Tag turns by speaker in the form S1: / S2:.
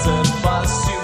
S1: fazendo é fácil.